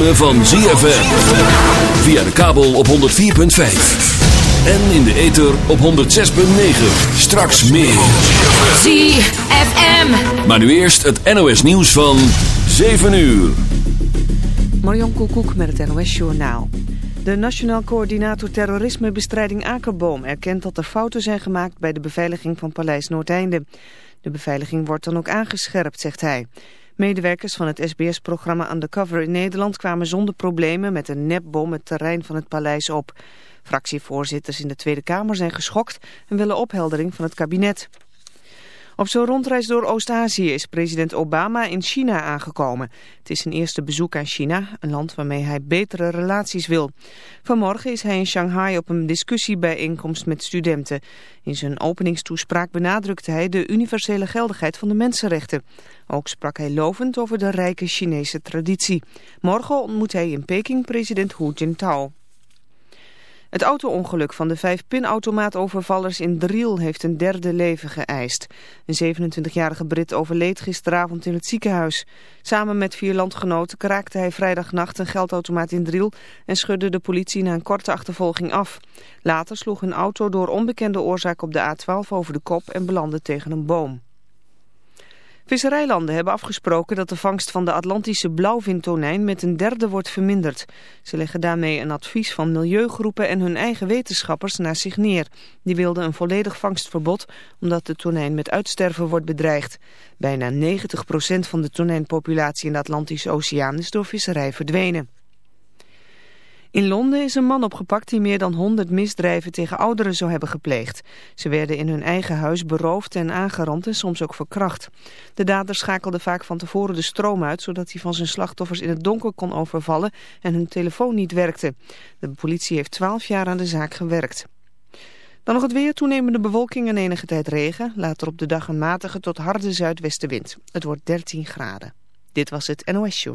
Ritme van ZFM. Via de kabel op 104.5. En in de ether op 106.9. Straks meer. ZFM. Maar nu eerst het NOS nieuws van 7 uur. Marion Koekoek met het NOS Journaal. De Nationaal Coördinator Terrorismebestrijding Akerboom erkent dat er fouten zijn gemaakt bij de beveiliging van Paleis Noordeinde. De beveiliging wordt dan ook aangescherpt, zegt hij. Medewerkers van het SBS-programma Undercover in Nederland kwamen zonder problemen met een nepbom het terrein van het paleis op. Fractievoorzitters in de Tweede Kamer zijn geschokt en willen opheldering van het kabinet. Op zo'n rondreis door Oost-Azië is president Obama in China aangekomen. Het is zijn eerste bezoek aan China, een land waarmee hij betere relaties wil. Vanmorgen is hij in Shanghai op een discussiebijeenkomst met studenten. In zijn openingstoespraak benadrukte hij de universele geldigheid van de mensenrechten. Ook sprak hij lovend over de rijke Chinese traditie. Morgen ontmoet hij in Peking president Hu Jintao. Het auto-ongeluk van de vijf pinautomaatovervallers in Driel heeft een derde leven geëist. Een 27-jarige Brit overleed gisteravond in het ziekenhuis. Samen met vier landgenoten kraakte hij vrijdagnacht een geldautomaat in Driel en schudde de politie na een korte achtervolging af. Later sloeg een auto door onbekende oorzaak op de A12 over de kop en belandde tegen een boom. Visserijlanden hebben afgesproken dat de vangst van de Atlantische blauwvintonijn met een derde wordt verminderd. Ze leggen daarmee een advies van milieugroepen en hun eigen wetenschappers naar zich neer. Die wilden een volledig vangstverbod omdat de tonijn met uitsterven wordt bedreigd. Bijna 90% van de tonijnpopulatie in de Atlantische Oceaan is door visserij verdwenen. In Londen is een man opgepakt die meer dan 100 misdrijven tegen ouderen zou hebben gepleegd. Ze werden in hun eigen huis beroofd en aangerand en soms ook verkracht. De dader schakelde vaak van tevoren de stroom uit... zodat hij van zijn slachtoffers in het donker kon overvallen en hun telefoon niet werkte. De politie heeft 12 jaar aan de zaak gewerkt. Dan nog het weer, toenemende bewolking en enige tijd regen. Later op de dag een matige tot harde zuidwestenwind. Het wordt 13 graden. Dit was het NOS Show.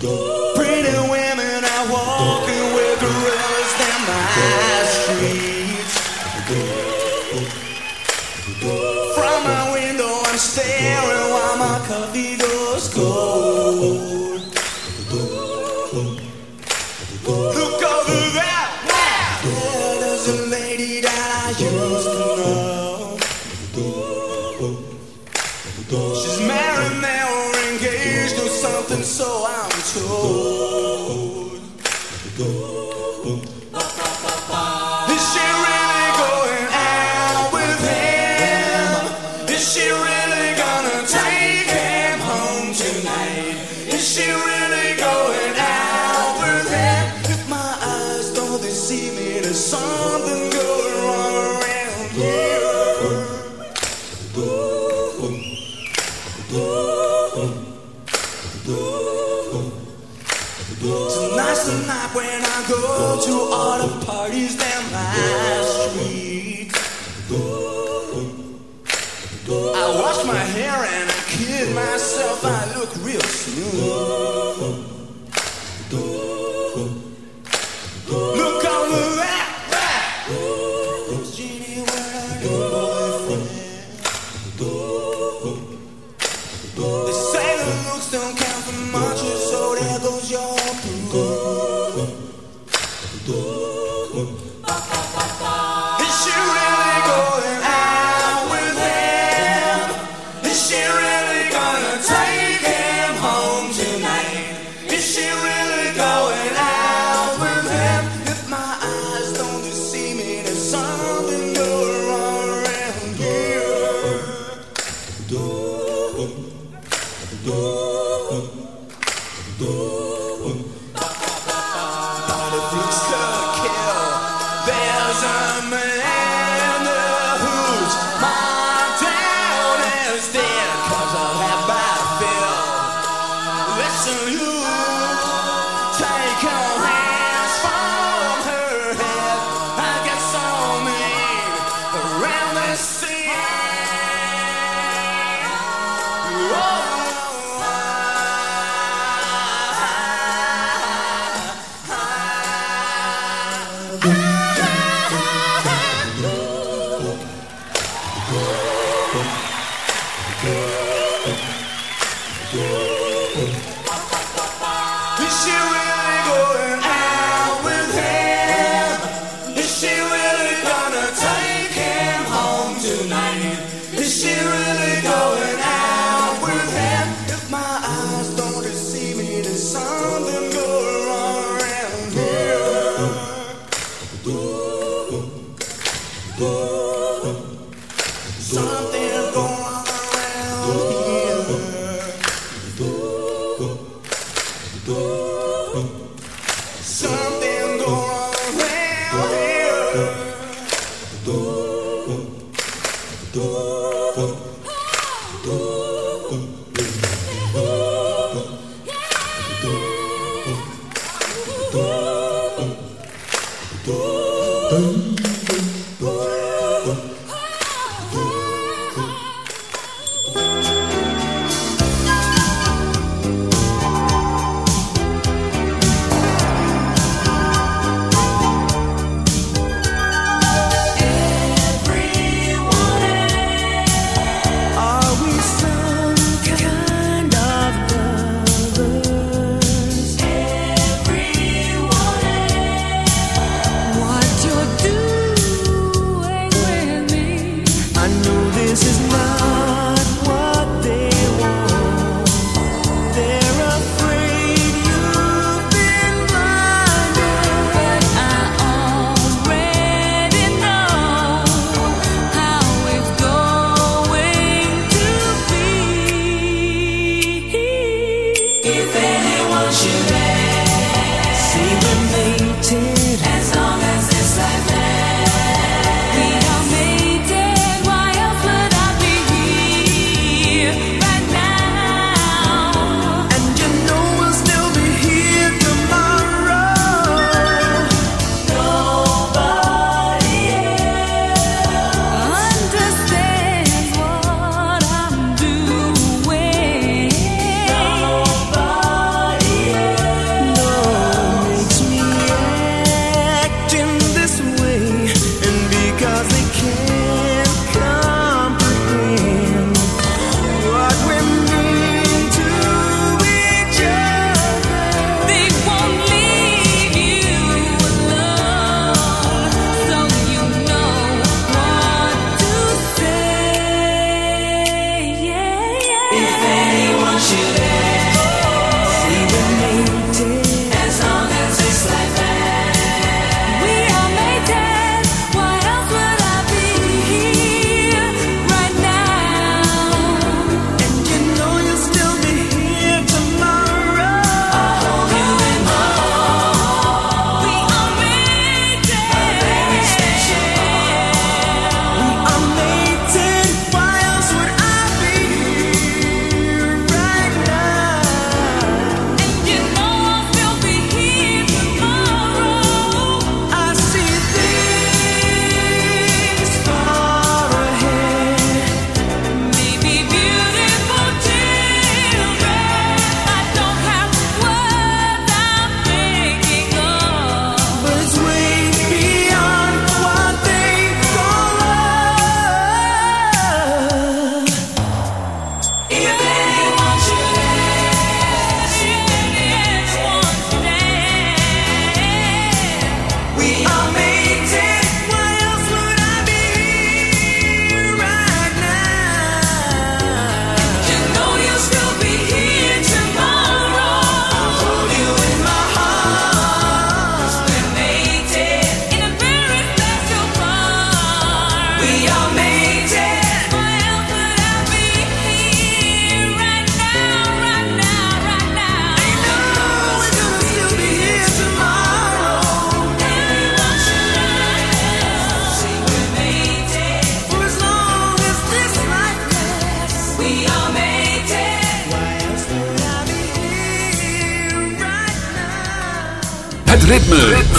Pretty women gorillas down my street. From my window, I'm staring while my coffee Cristo.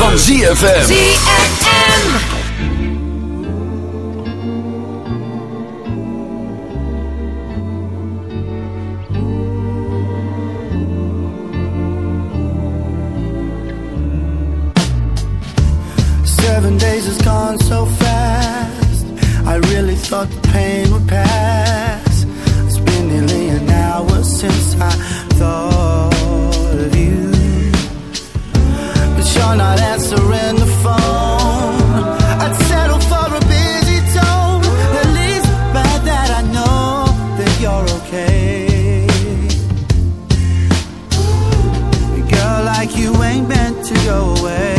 Van ZFM. ZFM. You ain't meant to go away.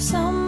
some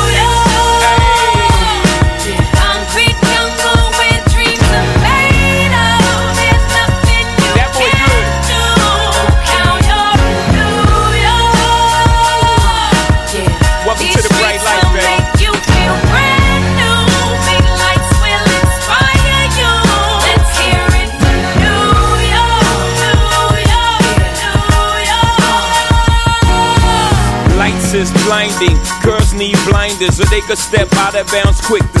need blinders so they could step out of bounds quick.